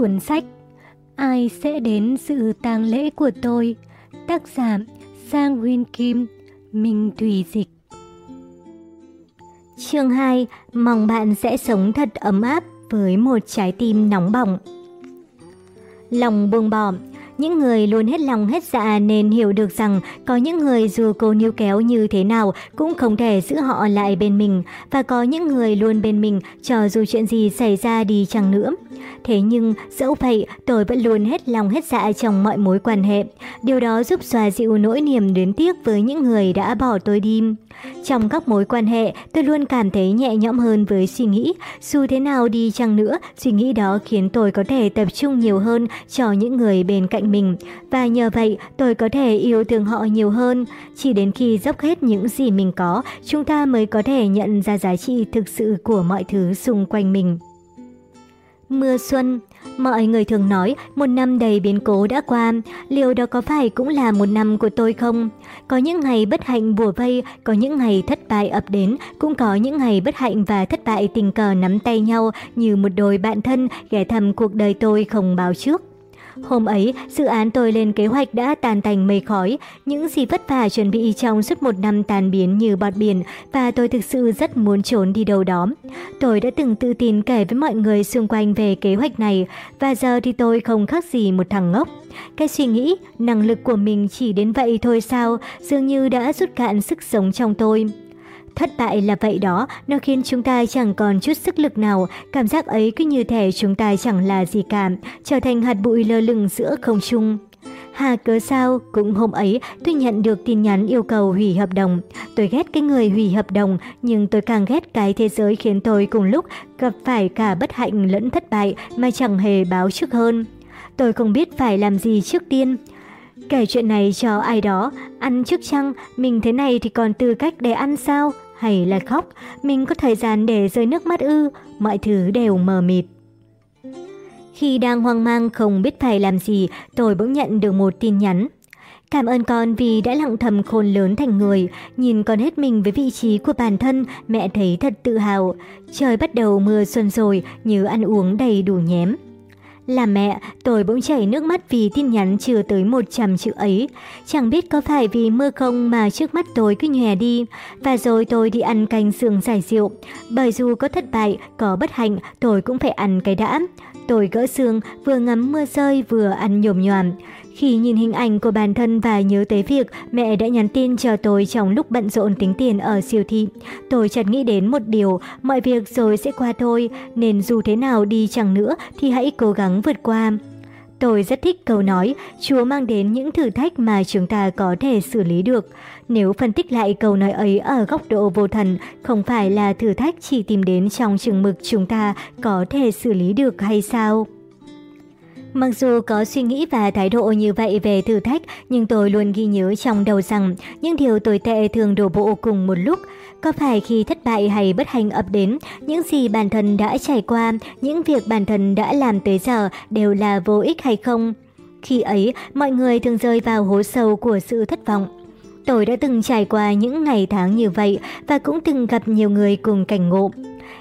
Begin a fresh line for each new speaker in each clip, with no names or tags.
cuốn sách Ai sẽ đến sự tang lễ của tôi? Tác giả Sang Win Kim, Minh Thủy Dịch
Chương 2 Mong bạn sẽ sống thật ấm áp với một trái tim nóng bỏng Lòng buông bỏ những người luôn hết lòng hết dạ nên hiểu được rằng có những người dù cô níu kéo như thế nào cũng không thể giữ họ lại bên mình và có những người luôn bên mình, cho dù chuyện gì xảy ra đi chăng nữa. Thế nhưng, dẫu vậy, tôi vẫn luôn hết lòng hết dạ trong mọi mối quan hệ. Điều đó giúp xoa dịu nỗi niềm luyến tiếc với những người đã bỏ tôi đi. Trong các mối quan hệ tôi luôn cảm thấy nhẹ nhõm hơn với suy nghĩ. Dù thế nào đi chăng nữa, suy nghĩ đó khiến tôi có thể tập trung nhiều hơn cho những người bên cạnh mình và nhờ vậy tôi có thể yêu thương họ nhiều hơn. Chỉ đến khi dốc hết những gì mình có, chúng ta mới có thể nhận ra giá trị thực sự của mọi thứ xung quanh mình. Mưa xuân Mọi người thường nói một năm đầy biến cố đã qua, liệu đó có phải cũng là một năm của tôi không? Có những ngày bất hạnh bùa vây, có những ngày thất bại ập đến, cũng có những ngày bất hạnh và thất bại tình cờ nắm tay nhau như một đôi bạn thân ghé thăm cuộc đời tôi không báo trước. Hôm ấy, dự án tôi lên kế hoạch đã tàn thành mây khói, những gì vất vả chuẩn bị trong suốt một năm tàn biến như bọt biển và tôi thực sự rất muốn trốn đi đâu đó. Tôi đã từng tự tin kể với mọi người xung quanh về kế hoạch này và giờ thì tôi không khác gì một thằng ngốc. Cái suy nghĩ, năng lực của mình chỉ đến vậy thôi sao, dường như đã rút cạn sức sống trong tôi. Thất bại là vậy đó, nó khiến chúng ta chẳng còn chút sức lực nào, cảm giác ấy cứ như thể chúng ta chẳng là gì cả, trở thành hạt bụi lơ lửng giữa không trung. Hà cớ sao, cũng hôm ấy tôi nhận được tin nhắn yêu cầu hủy hợp đồng. Tôi ghét cái người hủy hợp đồng, nhưng tôi càng ghét cái thế giới khiến tôi cùng lúc gặp phải cả bất hạnh lẫn thất bại mà chẳng hề báo trước hơn. Tôi không biết phải làm gì trước tiên. Kể chuyện này cho ai đó, ăn trước chăng, mình thế này thì còn tư cách để ăn sao? Hay là khóc, mình có thời gian để rơi nước mắt ư, mọi thứ đều mờ mịt. Khi đang hoang mang không biết phải làm gì, tôi bỗng nhận được một tin nhắn. Cảm ơn con vì đã lặng thầm khôn lớn thành người, nhìn con hết mình với vị trí của bản thân, mẹ thấy thật tự hào. Trời bắt đầu mưa xuân rồi, như ăn uống đầy đủ nhém. Là mẹ, tôi bỗng chảy nước mắt vì tin nhắn chưa tới 100 chữ ấy. Chẳng biết có phải vì mưa không mà trước mắt tôi cứ nhòe đi. Và rồi tôi đi ăn canh sườn giải rượu. Bởi dù có thất bại, có bất hạnh, tôi cũng phải ăn cái đã. Tôi gỡ xương, vừa ngắm mưa rơi vừa ăn nhồm nhòm. Khi nhìn hình ảnh của bản thân và nhớ tới việc mẹ đã nhắn tin cho tôi trong lúc bận rộn tính tiền ở siêu thị, tôi chợt nghĩ đến một điều, mọi việc rồi sẽ qua thôi, nên dù thế nào đi chẳng nữa thì hãy cố gắng vượt qua. Tôi rất thích câu nói, Chúa mang đến những thử thách mà chúng ta có thể xử lý được. Nếu phân tích lại câu nói ấy ở góc độ vô thần, không phải là thử thách chỉ tìm đến trong chừng mực chúng ta có thể xử lý được hay sao? Mặc dù có suy nghĩ và thái độ như vậy về thử thách, nhưng tôi luôn ghi nhớ trong đầu rằng những điều tồi tệ thường đổ bộ cùng một lúc. Có phải khi thất bại hay bất hạnh ập đến, những gì bản thân đã trải qua, những việc bản thân đã làm tới giờ đều là vô ích hay không? Khi ấy, mọi người thường rơi vào hố sâu của sự thất vọng. Tôi đã từng trải qua những ngày tháng như vậy và cũng từng gặp nhiều người cùng cảnh ngộ.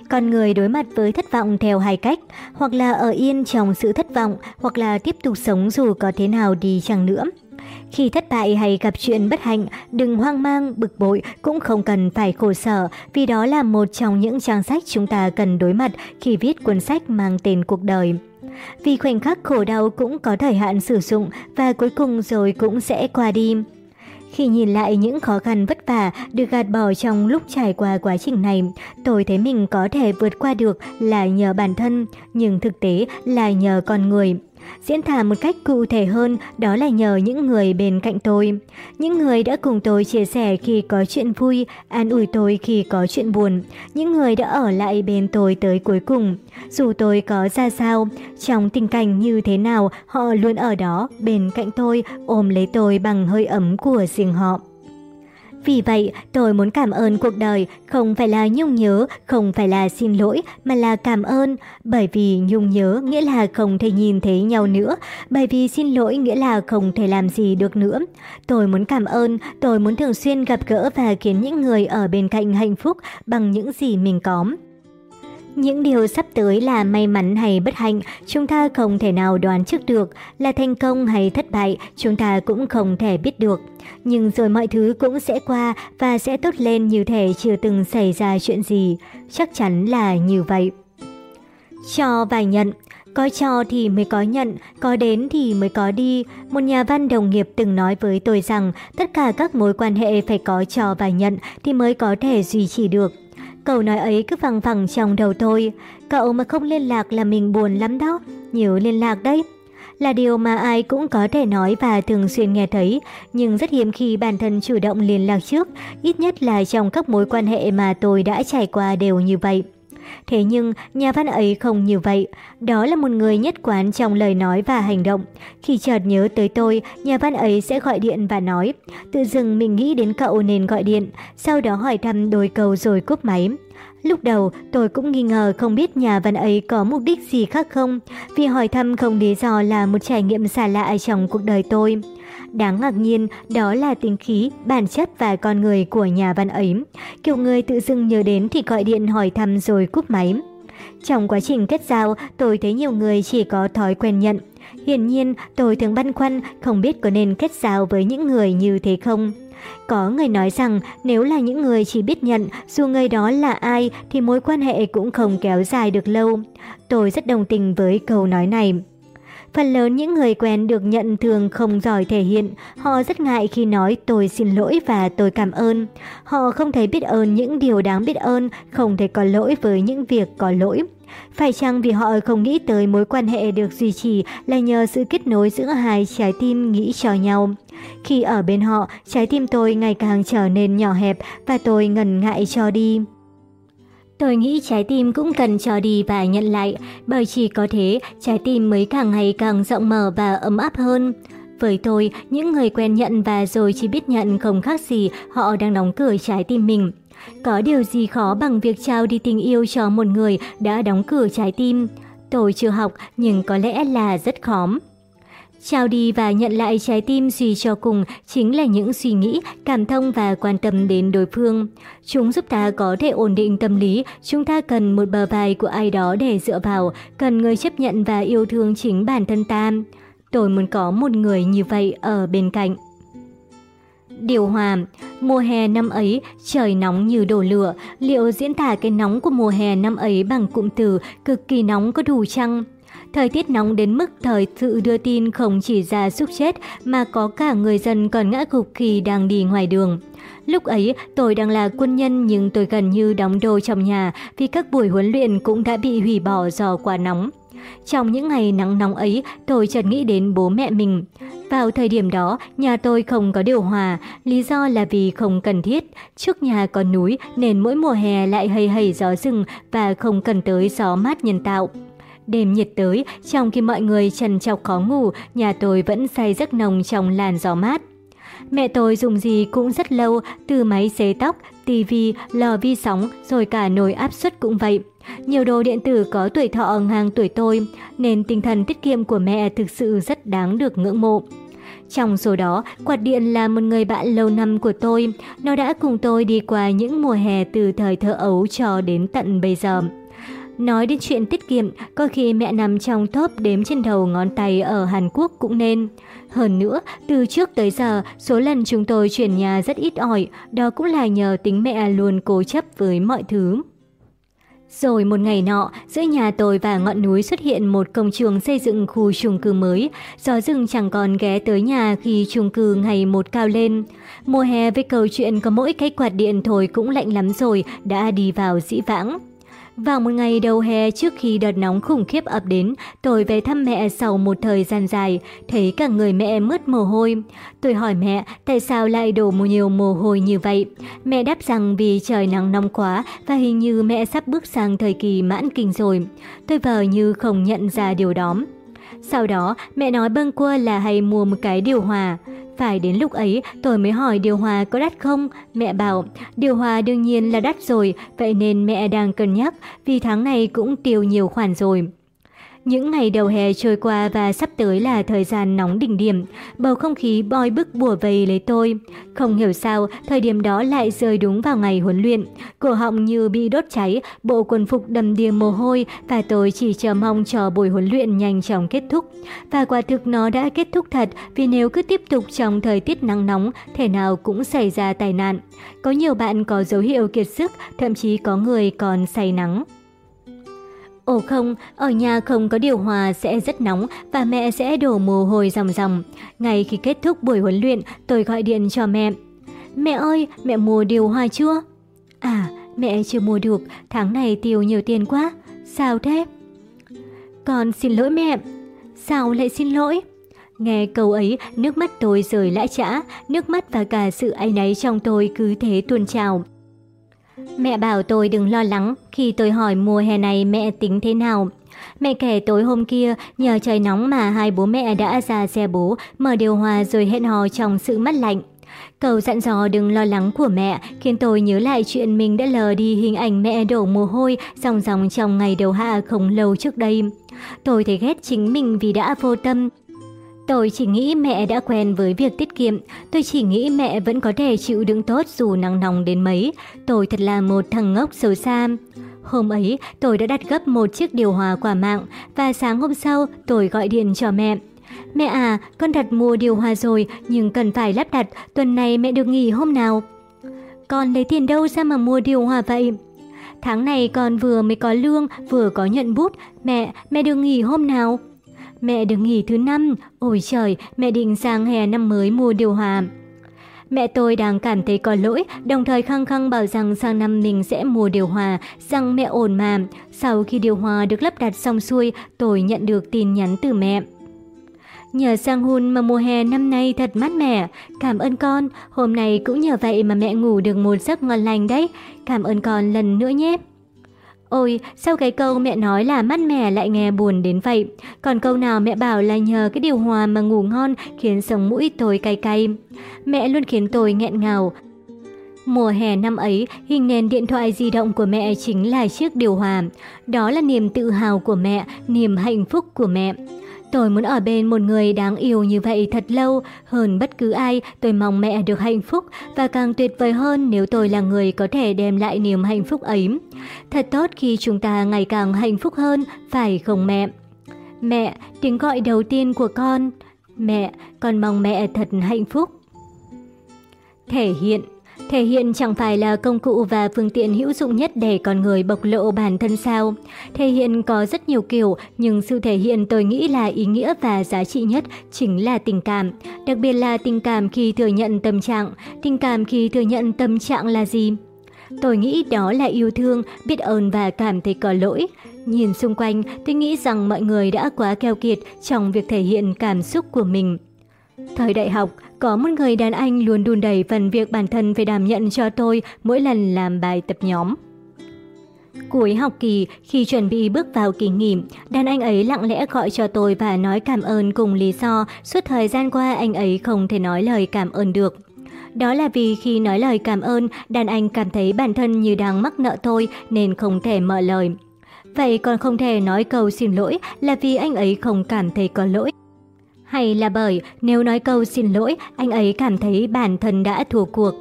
Con người đối mặt với thất vọng theo hai cách, hoặc là ở yên trong sự thất vọng, hoặc là tiếp tục sống dù có thế nào đi chăng nữa. Khi thất bại hay gặp chuyện bất hạnh, đừng hoang mang, bực bội, cũng không cần phải khổ sở, vì đó là một trong những trang sách chúng ta cần đối mặt khi viết cuốn sách mang tên cuộc đời. Vì khoảnh khắc khổ đau cũng có thời hạn sử dụng và cuối cùng rồi cũng sẽ qua đi. Khi nhìn lại những khó khăn vất vả được gạt bỏ trong lúc trải qua quá trình này, tôi thấy mình có thể vượt qua được là nhờ bản thân, nhưng thực tế là nhờ con người. Diễn tả một cách cụ thể hơn đó là nhờ những người bên cạnh tôi. Những người đã cùng tôi chia sẻ khi có chuyện vui, an ủi tôi khi có chuyện buồn. Những người đã ở lại bên tôi tới cuối cùng. Dù tôi có ra sao, trong tình cảnh như thế nào, họ luôn ở đó bên cạnh tôi, ôm lấy tôi bằng hơi ấm của riêng họ. Vì vậy, tôi muốn cảm ơn cuộc đời, không phải là nhung nhớ, không phải là xin lỗi, mà là cảm ơn. Bởi vì nhung nhớ nghĩa là không thể nhìn thấy nhau nữa, bởi vì xin lỗi nghĩa là không thể làm gì được nữa. Tôi muốn cảm ơn, tôi muốn thường xuyên gặp gỡ và khiến những người ở bên cạnh hạnh phúc bằng những gì mình có. Những điều sắp tới là may mắn hay bất hạnh, chúng ta không thể nào đoán trước được, là thành công hay thất bại, chúng ta cũng không thể biết được. Nhưng rồi mọi thứ cũng sẽ qua và sẽ tốt lên như thể chưa từng xảy ra chuyện gì. Chắc chắn là như vậy. Cho và nhận có cho thì mới có nhận, có đến thì mới có đi. Một nhà văn đồng nghiệp từng nói với tôi rằng tất cả các mối quan hệ phải có cho và nhận thì mới có thể duy trì được. Câu nói ấy cứ văng vẳng trong đầu tôi. Cậu mà không liên lạc là mình buồn lắm đó. Nhiều liên lạc đấy. Là điều mà ai cũng có thể nói và thường xuyên nghe thấy, nhưng rất hiếm khi bản thân chủ động liên lạc trước, ít nhất là trong các mối quan hệ mà tôi đã trải qua đều như vậy. Thế nhưng, nhà văn ấy không như vậy. Đó là một người nhất quán trong lời nói và hành động. Khi chợt nhớ tới tôi, nhà văn ấy sẽ gọi điện và nói, tự dưng mình nghĩ đến cậu nên gọi điện, sau đó hỏi thăm đôi câu rồi cúp máy. Lúc đầu tôi cũng nghi ngờ không biết nhà văn ấy có mục đích gì khác không, vì hỏi thăm không lý do là một trải nghiệm xa lạ trong cuộc đời tôi. Đáng ngạc nhiên đó là tính khí, bản chất và con người của nhà văn ấy. Kiểu người tự dưng nhớ đến thì gọi điện hỏi thăm rồi cúp máy. Trong quá trình kết giao, tôi thấy nhiều người chỉ có thói quen nhận. Hiển nhiên, tôi thường băn khoăn không biết có nên kết giao với những người như thế không. Có người nói rằng nếu là những người chỉ biết nhận, dù người đó là ai thì mối quan hệ cũng không kéo dài được lâu. Tôi rất đồng tình với câu nói này. Phần lớn những người quen được nhận thường không giỏi thể hiện, họ rất ngại khi nói tôi xin lỗi và tôi cảm ơn. Họ không thấy biết ơn những điều đáng biết ơn, không thể có lỗi với những việc có lỗi. Phải chăng vì họ không nghĩ tới mối quan hệ được duy trì là nhờ sự kết nối giữa hai trái tim nghĩ cho nhau. Khi ở bên họ, trái tim tôi ngày càng trở nên nhỏ hẹp và tôi ngần ngại cho đi. Tôi nghĩ trái tim cũng cần cho đi và nhận lại, bởi chỉ có thế trái tim mới càng ngày càng rộng mở và ấm áp hơn. Với tôi, những người quen nhận và rồi chỉ biết nhận không khác gì họ đang đóng cửa trái tim mình. Có điều gì khó bằng việc trao đi tình yêu cho một người đã đóng cửa trái tim? Tôi chưa học nhưng có lẽ là rất khóm Trao đi và nhận lại trái tim suy cho cùng chính là những suy nghĩ, cảm thông và quan tâm đến đối phương. Chúng giúp ta có thể ổn định tâm lý, chúng ta cần một bờ vai của ai đó để dựa vào, cần người chấp nhận và yêu thương chính bản thân ta. Tôi muốn có một người như vậy ở bên cạnh. Điều hòa, mùa hè năm ấy, trời nóng như đổ lửa, liệu diễn tả cái nóng của mùa hè năm ấy bằng cụm từ cực kỳ nóng có đủ chăng? Thời tiết nóng đến mức thời sự đưa tin không chỉ ra súc chết mà có cả người dân còn ngã gục khi đang đi ngoài đường. Lúc ấy tôi đang là quân nhân nhưng tôi gần như đóng đô trong nhà vì các buổi huấn luyện cũng đã bị hủy bỏ do quá nóng. Trong những ngày nắng nóng ấy, tôi chợt nghĩ đến bố mẹ mình. Vào thời điểm đó, nhà tôi không có điều hòa, lý do là vì không cần thiết. Trước nhà có núi nên mỗi mùa hè lại hầy hầy gió rừng và không cần tới gió mát nhân tạo. Đêm nhiệt tới, trong khi mọi người trần trọc khó ngủ, nhà tôi vẫn say giấc nồng trong làn gió mát. Mẹ tôi dùng gì cũng rất lâu, từ máy xế tóc, tivi, lò vi sóng, rồi cả nồi áp suất cũng vậy. Nhiều đồ điện tử có tuổi thọ ngang tuổi tôi, nên tinh thần tiết kiệm của mẹ thực sự rất đáng được ngưỡng mộ. Trong số đó, quạt điện là một người bạn lâu năm của tôi. Nó đã cùng tôi đi qua những mùa hè từ thời thơ ấu cho đến tận bây giờ. Nói đến chuyện tiết kiệm, có khi mẹ nằm trong top đếm trên đầu ngón tay ở Hàn Quốc cũng nên. Hơn nữa, từ trước tới giờ, số lần chúng tôi chuyển nhà rất ít ỏi, đó cũng là nhờ tính mẹ luôn cố chấp với mọi thứ. Rồi một ngày nọ, giữa nhà tôi và ngọn núi xuất hiện một công trường xây dựng khu chung cư mới. Gió rừng chẳng còn ghé tới nhà khi chung cư ngày một cao lên. Mùa hè với câu chuyện có mỗi cái quạt điện thôi cũng lạnh lắm rồi, đã đi vào dĩ vãng. Vào một ngày đầu hè trước khi đợt nóng khủng khiếp ập đến, tôi về thăm mẹ sau một thời gian dài, thấy cả người mẹ mướt mồ hôi. Tôi hỏi mẹ tại sao lại đổ một nhiều mồ hôi như vậy. Mẹ đáp rằng vì trời nắng nóng quá và hình như mẹ sắp bước sang thời kỳ mãn kinh rồi. Tôi vờ như không nhận ra điều đó. Sau đó, mẹ nói bâng quơ là hay mua một cái điều hòa. Phải đến lúc ấy tôi mới hỏi điều hòa có đắt không? Mẹ bảo, điều hòa đương nhiên là đắt rồi, vậy nên mẹ đang cân nhắc vì tháng này cũng tiêu nhiều khoản rồi. Những ngày đầu hè trôi qua và sắp tới là thời gian nóng đỉnh điểm, bầu không khí boi bức bùa vây lấy tôi. Không hiểu sao, thời điểm đó lại rơi đúng vào ngày huấn luyện. Cổ họng như bị đốt cháy, bộ quần phục đầm đìa mồ hôi và tôi chỉ chờ mong cho buổi huấn luyện nhanh chóng kết thúc. Và quả thực nó đã kết thúc thật vì nếu cứ tiếp tục trong thời tiết nắng nóng, thể nào cũng xảy ra tai nạn. Có nhiều bạn có dấu hiệu kiệt sức, thậm chí có người còn say nắng. Ồ không, ở nhà không có điều hòa sẽ rất nóng và mẹ sẽ đổ mồ hôi ròng ròng. Ngay khi kết thúc buổi huấn luyện, tôi gọi điện cho mẹ. Mẹ ơi, mẹ mua điều hòa chưa? À, mẹ chưa mua được, tháng này tiêu nhiều tiền quá. Sao thế? Con xin lỗi mẹ. Sao lại xin lỗi? Nghe câu ấy, nước mắt tôi rời lã chã, nước mắt và cả sự áy náy trong tôi cứ thế tuôn trào. Mẹ bảo tôi đừng lo lắng khi tôi hỏi mùa hè này mẹ tính thế nào. Mẹ kể tối hôm kia, nhờ trời nóng mà hai bố mẹ đã ra xe bố, mở điều hòa rồi hẹn hò trong sự mát lạnh. Cầu dặn dò đừng lo lắng của mẹ khiến tôi nhớ lại chuyện mình đã lờ đi hình ảnh mẹ đổ mồ hôi dòng dòng trong ngày đầu hạ không lâu trước đây. Tôi thấy ghét chính mình vì đã vô tâm, Tôi chỉ nghĩ mẹ đã quen với việc tiết kiệm, tôi chỉ nghĩ mẹ vẫn có thể chịu đựng tốt dù nắng nóng đến mấy. Tôi thật là một thằng ngốc xấu xa. Hôm ấy, tôi đã đặt gấp một chiếc điều hòa qua mạng và sáng hôm sau tôi gọi điện cho mẹ. Mẹ à, con đặt mua điều hòa rồi nhưng cần phải lắp đặt, tuần này mẹ được nghỉ hôm nào? Con lấy tiền đâu ra mà mua điều hòa vậy? Tháng này con vừa mới có lương, vừa có nhận bút. Mẹ, mẹ được nghỉ hôm nào? Mẹ được nghỉ thứ năm, ôi trời, mẹ định sang hè năm mới mua điều hòa. Mẹ tôi đang cảm thấy có lỗi, đồng thời khăng khăng bảo rằng sang năm mình sẽ mua điều hòa, rằng mẹ ổn mà. Sau khi điều hòa được lắp đặt xong xuôi, tôi nhận được tin nhắn từ mẹ. Nhờ sang hun mà mùa hè năm nay thật mát mẻ. Cảm ơn con, hôm nay cũng nhờ vậy mà mẹ ngủ được một giấc ngon lành đấy. Cảm ơn con lần nữa nhé. Ôi, sao cái câu mẹ nói là mát mẻ lại nghe buồn đến vậy? Còn câu nào mẹ bảo là nhờ cái điều hòa mà ngủ ngon khiến sống mũi tôi cay cay. Mẹ luôn khiến tôi nghẹn ngào. Mùa hè năm ấy, hình nền điện thoại di động của mẹ chính là chiếc điều hòa. Đó là niềm tự hào của mẹ, niềm hạnh phúc của mẹ. Tôi muốn ở bên một người đáng yêu như vậy thật lâu, hơn bất cứ ai, tôi mong mẹ được hạnh phúc và càng tuyệt vời hơn nếu tôi là người có thể đem lại niềm hạnh phúc ấy. Thật tốt khi chúng ta ngày càng hạnh phúc hơn, phải không mẹ? Mẹ, tiếng gọi đầu tiên của con. Mẹ, con mong mẹ thật hạnh phúc. Thể hiện Thể hiện chẳng phải là công cụ và phương tiện hữu dụng nhất để con người bộc lộ bản thân sao. Thể hiện có rất nhiều kiểu, nhưng sự thể hiện tôi nghĩ là ý nghĩa và giá trị nhất chính là tình cảm. Đặc biệt là tình cảm khi thừa nhận tâm trạng. Tình cảm khi thừa nhận tâm trạng là gì? Tôi nghĩ đó là yêu thương, biết ơn và cảm thấy có lỗi. Nhìn xung quanh, tôi nghĩ rằng mọi người đã quá keo kiệt trong việc thể hiện cảm xúc của mình. Thời đại học, có một người đàn anh luôn đùn đẩy phần việc bản thân phải đảm nhận cho tôi mỗi lần làm bài tập nhóm. Cuối học kỳ, khi chuẩn bị bước vào kỳ nghỉ, đàn anh ấy lặng lẽ gọi cho tôi và nói cảm ơn cùng lý do suốt thời gian qua anh ấy không thể nói lời cảm ơn được. Đó là vì khi nói lời cảm ơn, đàn anh cảm thấy bản thân như đang mắc nợ tôi nên không thể mở lời. Vậy còn không thể nói câu xin lỗi là vì anh ấy không cảm thấy có lỗi. Hay là bởi nếu nói câu xin lỗi, anh ấy cảm thấy bản thân đã thua cuộc.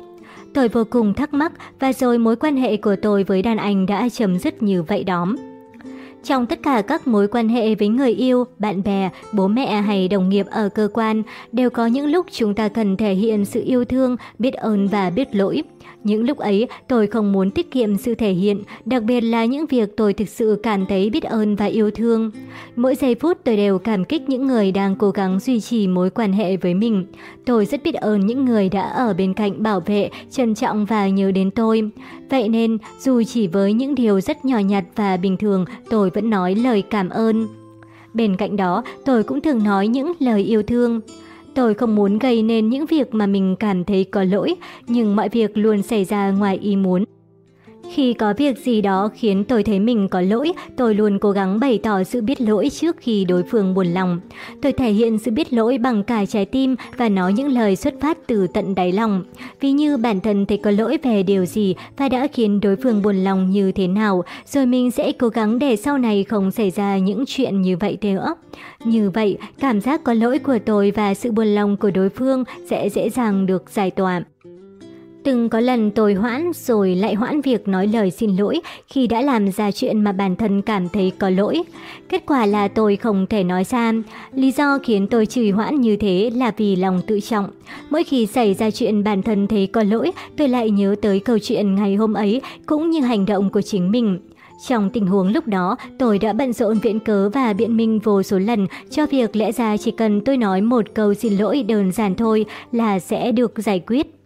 Tôi vô cùng thắc mắc và rồi mối quan hệ của tôi với đàn anh đã chấm dứt như vậy đó. Trong tất cả các mối quan hệ với người yêu, bạn bè, bố mẹ hay đồng nghiệp ở cơ quan, đều có những lúc chúng ta cần thể hiện sự yêu thương, biết ơn và biết lỗi. Những lúc ấy, tôi không muốn tiết kiệm sự thể hiện, đặc biệt là những việc tôi thực sự cảm thấy biết ơn và yêu thương. Mỗi giây phút tôi đều cảm kích những người đang cố gắng duy trì mối quan hệ với mình. Tôi rất biết ơn những người đã ở bên cạnh bảo vệ, trân trọng và nhớ đến tôi. Vậy nên, dù chỉ với những điều rất nhỏ nhặt và bình thường, tôi vẫn nói lời cảm ơn. Bên cạnh đó, tôi cũng thường nói những lời yêu thương. Tôi không muốn gây nên những việc mà mình cảm thấy có lỗi, nhưng mọi việc luôn xảy ra ngoài ý muốn. Khi có việc gì đó khiến tôi thấy mình có lỗi, tôi luôn cố gắng bày tỏ sự biết lỗi trước khi đối phương buồn lòng. Tôi thể hiện sự biết lỗi bằng cả trái tim và nói những lời xuất phát từ tận đáy lòng. Vì như bản thân thấy có lỗi về điều gì và đã khiến đối phương buồn lòng như thế nào, rồi mình sẽ cố gắng để sau này không xảy ra những chuyện như vậy nữa. Như vậy, cảm giác có lỗi của tôi và sự buồn lòng của đối phương sẽ dễ dàng được giải tỏa. Từng có lần tôi hoãn rồi lại hoãn việc nói lời xin lỗi khi đã làm ra chuyện mà bản thân cảm thấy có lỗi. Kết quả là tôi không thể nói ra. Lý do khiến tôi trì hoãn như thế là vì lòng tự trọng. Mỗi khi xảy ra chuyện bản thân thấy có lỗi, tôi lại nhớ tới câu chuyện ngày hôm ấy cũng như hành động của chính mình. Trong tình huống lúc đó, tôi đã bận rộn viện cớ và biện minh vô số lần cho việc lẽ ra chỉ cần tôi nói một câu xin lỗi đơn giản thôi là sẽ được giải quyết.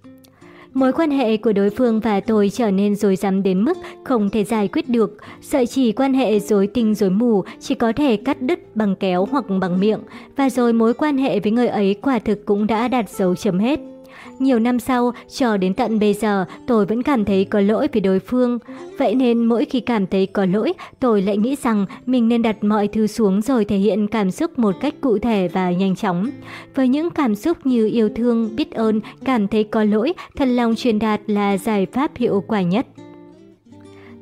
Mối quan hệ của đối phương và tôi trở nên rối rắm đến mức không thể giải quyết được. Sợi chỉ quan hệ rối tinh rối mù chỉ có thể cắt đứt bằng kéo hoặc bằng miệng. Và rồi mối quan hệ với người ấy quả thực cũng đã đạt dấu chấm hết. Nhiều năm sau, cho đến tận bây giờ, tôi vẫn cảm thấy có lỗi với đối phương. Vậy nên mỗi khi cảm thấy có lỗi, tôi lại nghĩ rằng mình nên đặt mọi thứ xuống rồi thể hiện cảm xúc một cách cụ thể và nhanh chóng. Với những cảm xúc như yêu thương, biết ơn, cảm thấy có lỗi, thật lòng truyền đạt là giải pháp hiệu quả nhất.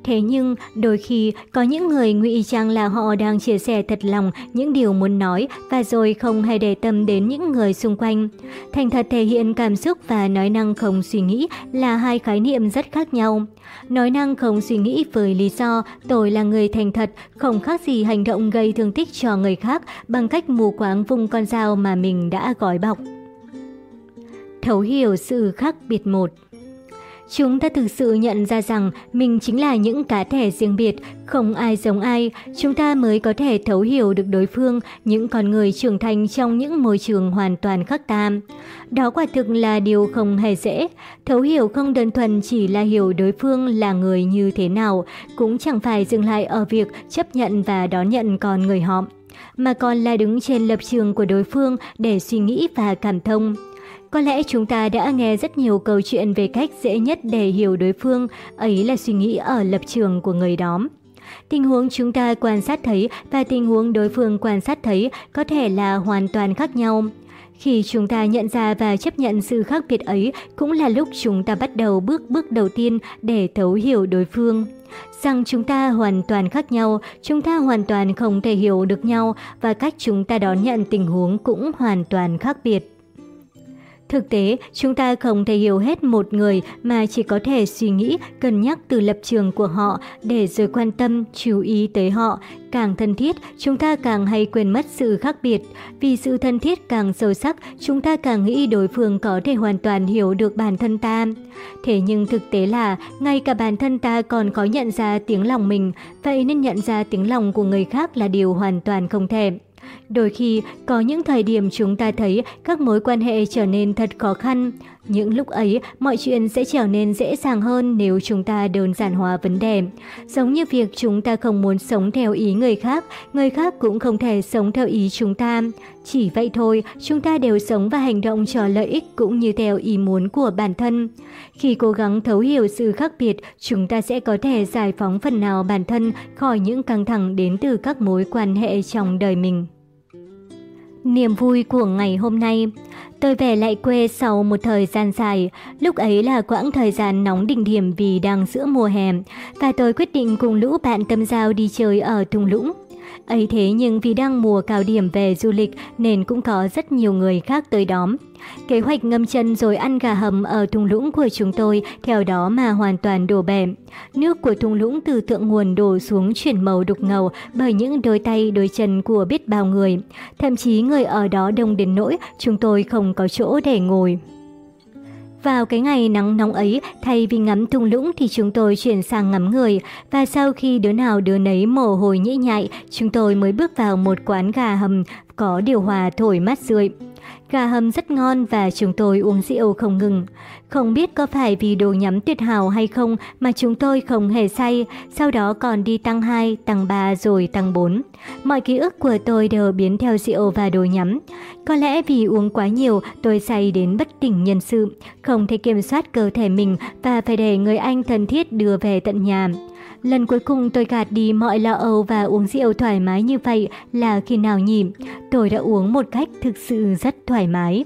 Thế nhưng, đôi khi có những người ngụy trang là họ đang chia sẻ thật lòng những điều muốn nói và rồi không hề để tâm đến những người xung quanh. Thành thật thể hiện cảm xúc và nói năng không suy nghĩ là hai khái niệm rất khác nhau. Nói năng không suy nghĩ với lý do tôi là người thành thật, không khác gì hành động gây thương tích cho người khác bằng cách mù quáng vùng con dao mà mình đã gói bọc. Thấu hiểu sự khác biệt một Chúng ta thực sự nhận ra rằng mình chính là những cá thể riêng biệt, không ai giống ai. Chúng ta mới có thể thấu hiểu được đối phương, những con người trưởng thành trong những môi trường hoàn toàn khác tam. Đó quả thực là điều không hề dễ. Thấu hiểu không đơn thuần chỉ là hiểu đối phương là người như thế nào, cũng chẳng phải dừng lại ở việc chấp nhận và đón nhận con người họ mà còn là đứng trên lập trường của đối phương để suy nghĩ và cảm thông. Có lẽ chúng ta đã nghe rất nhiều câu chuyện về cách dễ nhất để hiểu đối phương, ấy là suy nghĩ ở lập trường của người đó. Tình huống chúng ta quan sát thấy và tình huống đối phương quan sát thấy có thể là hoàn toàn khác nhau. Khi chúng ta nhận ra và chấp nhận sự khác biệt ấy cũng là lúc chúng ta bắt đầu bước bước đầu tiên để thấu hiểu đối phương. Rằng chúng ta hoàn toàn khác nhau, chúng ta hoàn toàn không thể hiểu được nhau và cách chúng ta đón nhận tình huống cũng hoàn toàn khác biệt. Thực tế, chúng ta không thể hiểu hết một người mà chỉ có thể suy nghĩ, cân nhắc từ lập trường của họ để rồi quan tâm, chú ý tới họ. Càng thân thiết, chúng ta càng hay quên mất sự khác biệt. Vì sự thân thiết càng sâu sắc, chúng ta càng nghĩ đối phương có thể hoàn toàn hiểu được bản thân ta. Thế nhưng thực tế là, ngay cả bản thân ta còn có nhận ra tiếng lòng mình, vậy nên nhận ra tiếng lòng của người khác là điều hoàn toàn không thể. Đôi khi, có những thời điểm chúng ta thấy các mối quan hệ trở nên thật khó khăn. Những lúc ấy, mọi chuyện sẽ trở nên dễ dàng hơn nếu chúng ta đơn giản hóa vấn đề. Giống như việc chúng ta không muốn sống theo ý người khác, người khác cũng không thể sống theo ý chúng ta. Chỉ vậy thôi, chúng ta đều sống và hành động cho lợi ích cũng như theo ý muốn của bản thân. Khi cố gắng thấu hiểu sự khác biệt, chúng ta sẽ có thể giải phóng phần nào bản thân khỏi những căng thẳng đến từ các mối quan hệ trong đời mình. Niềm vui của ngày hôm nay Tôi về lại quê sau một thời gian dài, lúc ấy là quãng thời gian nóng đỉnh điểm vì đang giữa mùa hè, và tôi quyết định cùng lũ bạn tâm giao đi chơi ở thung lũng. Ấy thế nhưng vì đang mùa cao điểm về du lịch nên cũng có rất nhiều người khác tới đóm. Kế hoạch ngâm chân rồi ăn gà hầm ở thung lũng của chúng tôi theo đó mà hoàn toàn đổ bể. Nước của thung lũng từ thượng nguồn đổ xuống chuyển màu đục ngầu bởi những đôi tay đôi chân của biết bao người. Thậm chí người ở đó đông đến nỗi chúng tôi không có chỗ để ngồi. Vào cái ngày nắng nóng ấy, thay vì ngắm thung lũng thì chúng tôi chuyển sang ngắm người. Và sau khi đứa nào đứa nấy mồ hôi nhễ nhại, chúng tôi mới bước vào một quán gà hầm có điều hòa thổi mát rượi. Gà hầm rất ngon và chúng tôi uống rượu không ngừng. Không biết có phải vì đồ nhắm tuyệt hảo hay không mà chúng tôi không hề say, sau đó còn đi tăng 2, tăng 3 rồi tăng 4. Mọi ký ức của tôi đều biến theo rượu và đồ nhắm. Có lẽ vì uống quá nhiều, tôi say đến bất tỉnh nhân sự, không thể kiểm soát cơ thể mình và phải để người anh thân thiết đưa về tận nhà. Lần cuối cùng tôi gạt đi mọi lo âu và uống rượu thoải mái như vậy là khi nào nhỉ? Tôi đã uống một cách thực sự rất thoải mái.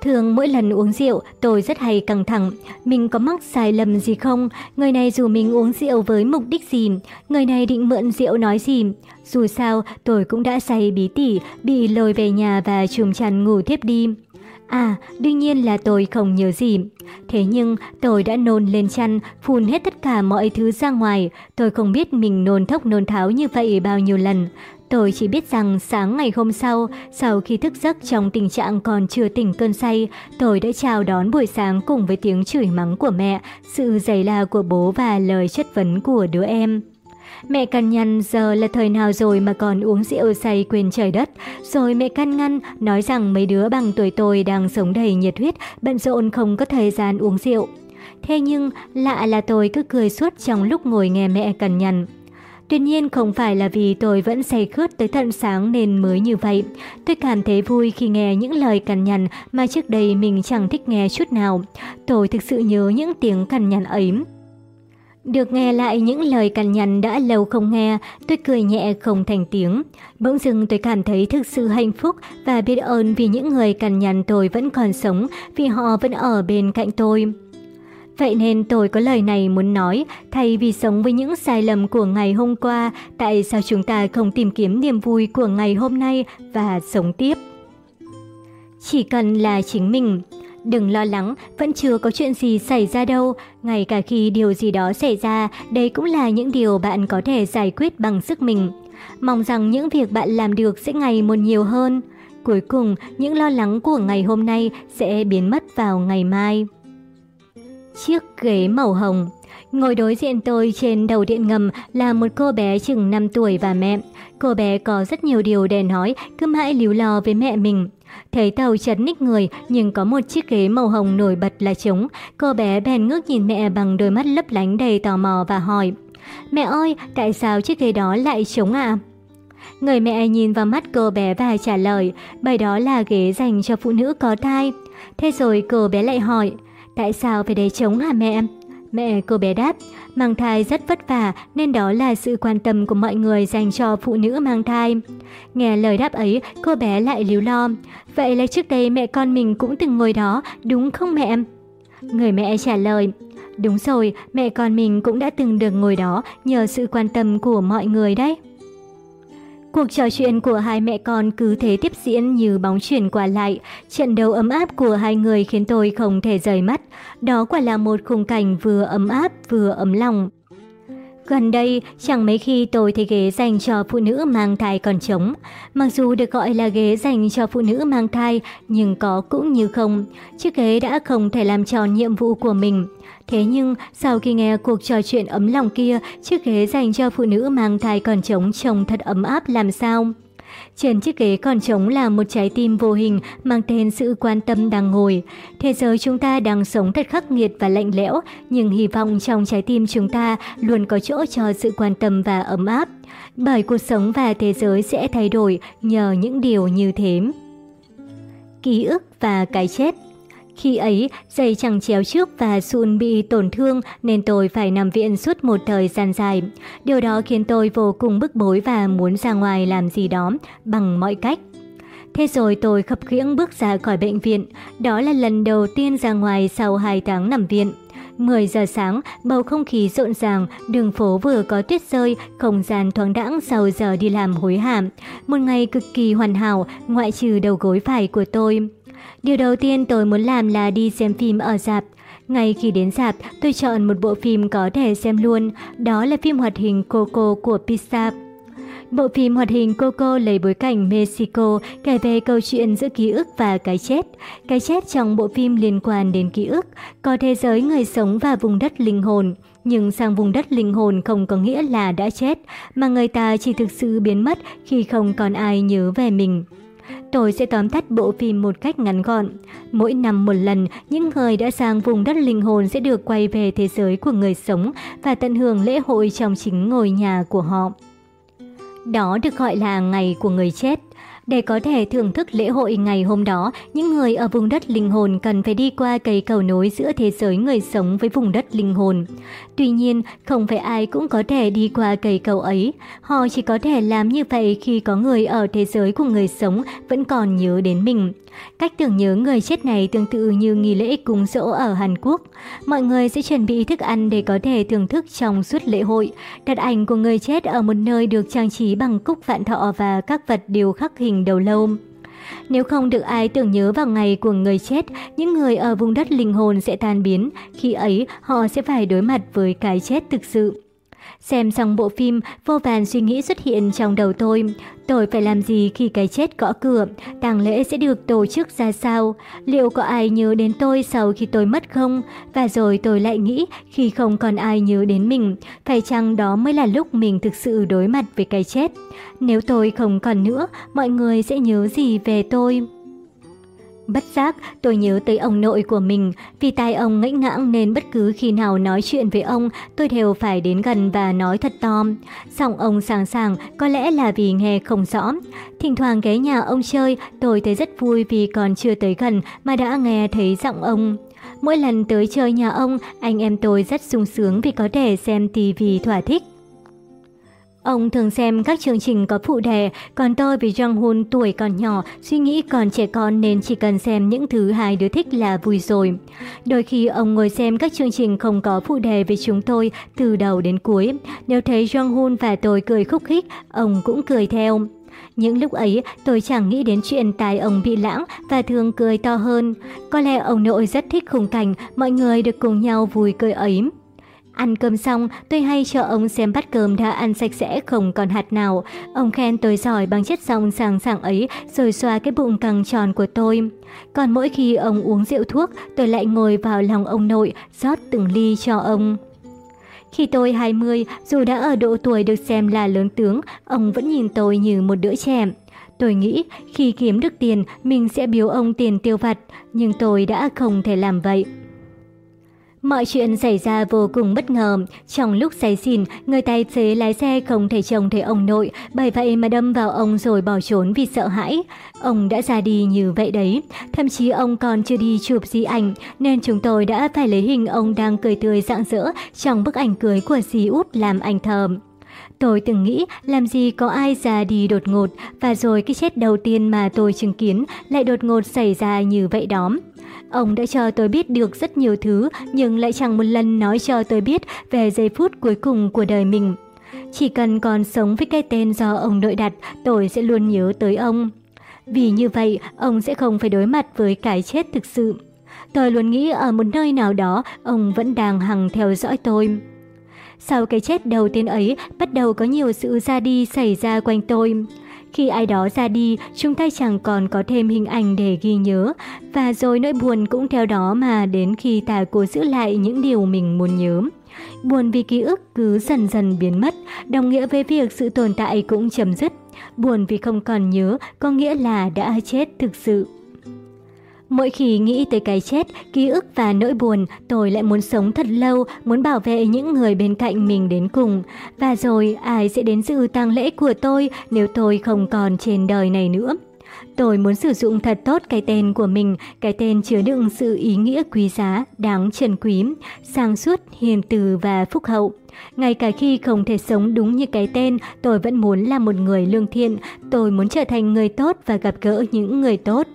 Thường mỗi lần uống rượu, tôi rất hay căng thẳng. Mình có mắc sai lầm gì không? Người này dù mình uống rượu với mục đích gì? Người này định mượn rượu nói gì? Dù sao, tôi cũng đã say bí tỉ, bị lôi về nhà và chùm chăn ngủ tiếp đi. À, đương nhiên là tôi không nhớ gì. Thế nhưng tôi đã nôn lên chăn, phun hết tất cả mọi thứ ra ngoài. Tôi không biết mình nôn thốc nôn tháo như vậy bao nhiêu lần. Tôi chỉ biết rằng sáng ngày hôm sau, sau khi thức giấc trong tình trạng còn chưa tỉnh cơn say, tôi đã chào đón buổi sáng cùng với tiếng chửi mắng của mẹ, sự giày la của bố và lời chất vấn của đứa em. Mẹ căn nhăn giờ là thời nào rồi mà còn uống rượu say quên trời đất. Rồi mẹ căn ngăn nói rằng mấy đứa bằng tuổi tôi đang sống đầy nhiệt huyết, bận rộn không có thời gian uống rượu. Thế nhưng lạ là tôi cứ cười suốt trong lúc ngồi nghe mẹ cằn nhằn. Tuy nhiên không phải là vì tôi vẫn say khướt tới tận sáng nên mới như vậy. Tôi cảm thấy vui khi nghe những lời cằn nhằn mà trước đây mình chẳng thích nghe chút nào. Tôi thực sự nhớ những tiếng cằn nhằn ấy. Được nghe lại những lời cằn nhằn đã lâu không nghe, tôi cười nhẹ không thành tiếng. Bỗng dưng tôi cảm thấy thực sự hạnh phúc và biết ơn vì những người cằn nhằn tôi vẫn còn sống, vì họ vẫn ở bên cạnh tôi. Vậy nên tôi có lời này muốn nói, thay vì sống với những sai lầm của ngày hôm qua, tại sao chúng ta không tìm kiếm niềm vui của ngày hôm nay và sống tiếp? Chỉ cần là chính mình. Đừng lo lắng, vẫn chưa có chuyện gì xảy ra đâu. Ngay cả khi điều gì đó xảy ra, đây cũng là những điều bạn có thể giải quyết bằng sức mình. Mong rằng những việc bạn làm được sẽ ngày một nhiều hơn. Cuối cùng, những lo lắng của ngày hôm nay sẽ biến mất vào ngày mai. Chiếc ghế màu hồng Ngồi đối diện tôi trên đầu điện ngầm là một cô bé chừng 5 tuổi và mẹ. Cô bé có rất nhiều điều để nói, cứ mãi líu lo với mẹ mình. Thấy tàu chật ních người nhưng có một chiếc ghế màu hồng nổi bật là trống. Cô bé bèn ngước nhìn mẹ bằng đôi mắt lấp lánh đầy tò mò và hỏi Mẹ ơi, tại sao chiếc ghế đó lại trống ạ? Người mẹ nhìn vào mắt cô bé và trả lời Bởi đó là ghế dành cho phụ nữ có thai. Thế rồi cô bé lại hỏi Tại sao phải để trống hả mẹ? Mẹ cô bé đáp, mang thai rất vất vả nên đó là sự quan tâm của mọi người dành cho phụ nữ mang thai. Nghe lời đáp ấy, cô bé lại líu lo. Vậy là trước đây mẹ con mình cũng từng ngồi đó, đúng không mẹ? Người mẹ trả lời, đúng rồi, mẹ con mình cũng đã từng được ngồi đó nhờ sự quan tâm của mọi người đấy. Cuộc trò chuyện của hai mẹ con cứ thế tiếp diễn như bóng chuyển qua lại. Trận đấu ấm áp của hai người khiến tôi không thể rời mắt. Đó quả là một khung cảnh vừa ấm áp, vừa ấm lòng. Gần đây, chẳng mấy khi tôi thấy ghế dành cho phụ nữ mang thai còn trống. Mặc dù được gọi là ghế dành cho phụ nữ mang thai, nhưng có cũng như không. Chiếc ghế đã không thể làm tròn nhiệm vụ của mình. Thế nhưng, sau khi nghe cuộc trò chuyện ấm lòng kia, chiếc ghế dành cho phụ nữ mang thai còn trống trông thật ấm áp làm sao? Trên chiếc ghế còn trống là một trái tim vô hình mang tên sự quan tâm đang ngồi. Thế giới chúng ta đang sống thật khắc nghiệt và lạnh lẽo, nhưng hy vọng trong trái tim chúng ta luôn có chỗ cho sự quan tâm và ấm áp. Bởi cuộc sống và thế giới sẽ thay đổi nhờ những điều như thế. Ký ức và cái chết khi ấy, dây chẳng chéo trước và Sun bị tổn thương nên tôi phải nằm viện suốt một thời gian dài. Điều đó khiến tôi vô cùng bức bối và muốn ra ngoài làm gì đó bằng mọi cách. Thế rồi tôi khập khiễng bước ra khỏi bệnh viện. Đó là lần đầu tiên ra ngoài sau 2 tháng nằm viện. 10 giờ sáng, bầu không khí rộn ràng, đường phố vừa có tuyết rơi, không gian thoáng đãng sau giờ đi làm hối hả. Một ngày cực kỳ hoàn hảo, ngoại trừ đầu gối phải của tôi. Điều đầu tiên tôi muốn làm là đi xem phim ở dạp. Ngay khi đến dạp, tôi chọn một bộ phim có thể xem luôn, đó là phim hoạt hình Coco của Pixar. Bộ phim hoạt hình Coco lấy bối cảnh Mexico kể về câu chuyện giữa ký ức và cái chết. Cái chết trong bộ phim liên quan đến ký ức, có thế giới người sống và vùng đất linh hồn. Nhưng sang vùng đất linh hồn không có nghĩa là đã chết, mà người ta chỉ thực sự biến mất khi không còn ai nhớ về mình tôi sẽ tóm tắt bộ phim một cách ngắn gọn. Mỗi năm một lần, những người đã sang vùng đất linh hồn sẽ được quay về thế giới của người sống và tận hưởng lễ hội trong chính ngôi nhà của họ. Đó được gọi là ngày của người chết. Để có thể thưởng thức lễ hội ngày hôm đó, những người ở vùng đất linh hồn cần phải đi qua cây cầu nối giữa thế giới người sống với vùng đất linh hồn. Tuy nhiên, không phải ai cũng có thể đi qua cây cầu ấy. Họ chỉ có thể làm như vậy khi có người ở thế giới của người sống vẫn còn nhớ đến mình. Cách tưởng nhớ người chết này tương tự như nghi lễ cúng dỗ ở Hàn Quốc. Mọi người sẽ chuẩn bị thức ăn để có thể thưởng thức trong suốt lễ hội. Đặt ảnh của người chết ở một nơi được trang trí bằng cúc vạn thọ và các vật điều khắc hình đầu lâu. Nếu không được ai tưởng nhớ vào ngày của người chết, những người ở vùng đất linh hồn sẽ tan biến. Khi ấy, họ sẽ phải đối mặt với cái chết thực sự. Xem xong bộ phim, vô vàn suy nghĩ xuất hiện trong đầu tôi. Tôi phải làm gì khi cái chết gõ cửa? tang lễ sẽ được tổ chức ra sao? Liệu có ai nhớ đến tôi sau khi tôi mất không? Và rồi tôi lại nghĩ, khi không còn ai nhớ đến mình, phải chăng đó mới là lúc mình thực sự đối mặt với cái chết? Nếu tôi không còn nữa, mọi người sẽ nhớ gì về tôi? Bất giác, tôi nhớ tới ông nội của mình, vì tai ông ngãy ngãng nên bất cứ khi nào nói chuyện với ông, tôi đều phải đến gần và nói thật to. Giọng ông sàng sàng, có lẽ là vì nghe không rõ. Thỉnh thoảng ghé nhà ông chơi, tôi thấy rất vui vì còn chưa tới gần mà đã nghe thấy giọng ông. Mỗi lần tới chơi nhà ông, anh em tôi rất sung sướng vì có thể xem tivi thỏa thích. Ông thường xem các chương trình có phụ đề, còn tôi vì Jung Hoon tuổi còn nhỏ, suy nghĩ còn trẻ con nên chỉ cần xem những thứ hai đứa thích là vui rồi. Đôi khi ông ngồi xem các chương trình không có phụ đề về chúng tôi từ đầu đến cuối. Nếu thấy Jung Hoon và tôi cười khúc khích, ông cũng cười theo. Những lúc ấy, tôi chẳng nghĩ đến chuyện tài ông bị lãng và thường cười to hơn. Có lẽ ông nội rất thích khung cảnh mọi người được cùng nhau vui cười ấy. Ăn cơm xong, tôi hay cho ông xem bát cơm đã ăn sạch sẽ không còn hạt nào. Ông khen tôi giỏi bằng chất giọng sàng sàng ấy rồi xoa cái bụng căng tròn của tôi. Còn mỗi khi ông uống rượu thuốc, tôi lại ngồi vào lòng ông nội, rót từng ly cho ông. Khi tôi 20, dù đã ở độ tuổi được xem là lớn tướng, ông vẫn nhìn tôi như một đứa trẻ. Tôi nghĩ khi kiếm được tiền, mình sẽ biếu ông tiền tiêu vặt, nhưng tôi đã không thể làm vậy. Mọi chuyện xảy ra vô cùng bất ngờ. Trong lúc say xỉn, người tài xế lái xe không thể trông thấy ông nội, bởi vậy mà đâm vào ông rồi bỏ trốn vì sợ hãi. Ông đã ra đi như vậy đấy. Thậm chí ông còn chưa đi chụp di ảnh, nên chúng tôi đã phải lấy hình ông đang cười tươi rạng rỡ trong bức ảnh cưới của dì út làm ảnh thờ. Tôi từng nghĩ làm gì có ai già đi đột ngột và rồi cái chết đầu tiên mà tôi chứng kiến lại đột ngột xảy ra như vậy đó. Ông đã cho tôi biết được rất nhiều thứ nhưng lại chẳng một lần nói cho tôi biết về giây phút cuối cùng của đời mình. Chỉ cần còn sống với cái tên do ông nội đặt, tôi sẽ luôn nhớ tới ông. Vì như vậy, ông sẽ không phải đối mặt với cái chết thực sự. Tôi luôn nghĩ ở một nơi nào đó, ông vẫn đang hằng theo dõi tôi. Sau cái chết đầu tiên ấy, bắt đầu có nhiều sự ra đi xảy ra quanh tôi. Khi ai đó ra đi, chúng ta chẳng còn có thêm hình ảnh để ghi nhớ, và rồi nỗi buồn cũng theo đó mà đến khi ta cố giữ lại những điều mình muốn nhớ. Buồn vì ký ức cứ dần dần biến mất, đồng nghĩa với việc sự tồn tại cũng chấm dứt. Buồn vì không còn nhớ có nghĩa là đã chết thực sự. Mỗi khi nghĩ tới cái chết, ký ức và nỗi buồn, tôi lại muốn sống thật lâu, muốn bảo vệ những người bên cạnh mình đến cùng. Và rồi, ai sẽ đến dự tang lễ của tôi nếu tôi không còn trên đời này nữa? Tôi muốn sử dụng thật tốt cái tên của mình, cái tên chứa đựng sự ý nghĩa quý giá, đáng trân quý, sang suốt, hiền từ và phúc hậu. Ngay cả khi không thể sống đúng như cái tên, tôi vẫn muốn là một người lương thiện, tôi muốn trở thành người tốt và gặp gỡ những người tốt.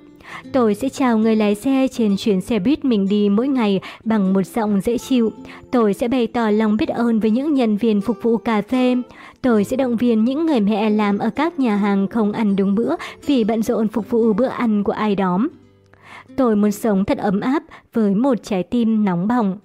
Tôi sẽ chào người lái xe trên chuyến xe buýt mình đi mỗi ngày bằng một giọng dễ chịu. Tôi sẽ bày tỏ lòng biết ơn với những nhân viên phục vụ cà phê. Tôi sẽ động viên những người mẹ làm ở các nhà hàng không ăn đúng bữa vì bận rộn phục vụ bữa ăn của ai đó. Tôi muốn sống thật ấm áp với một trái tim nóng bỏng.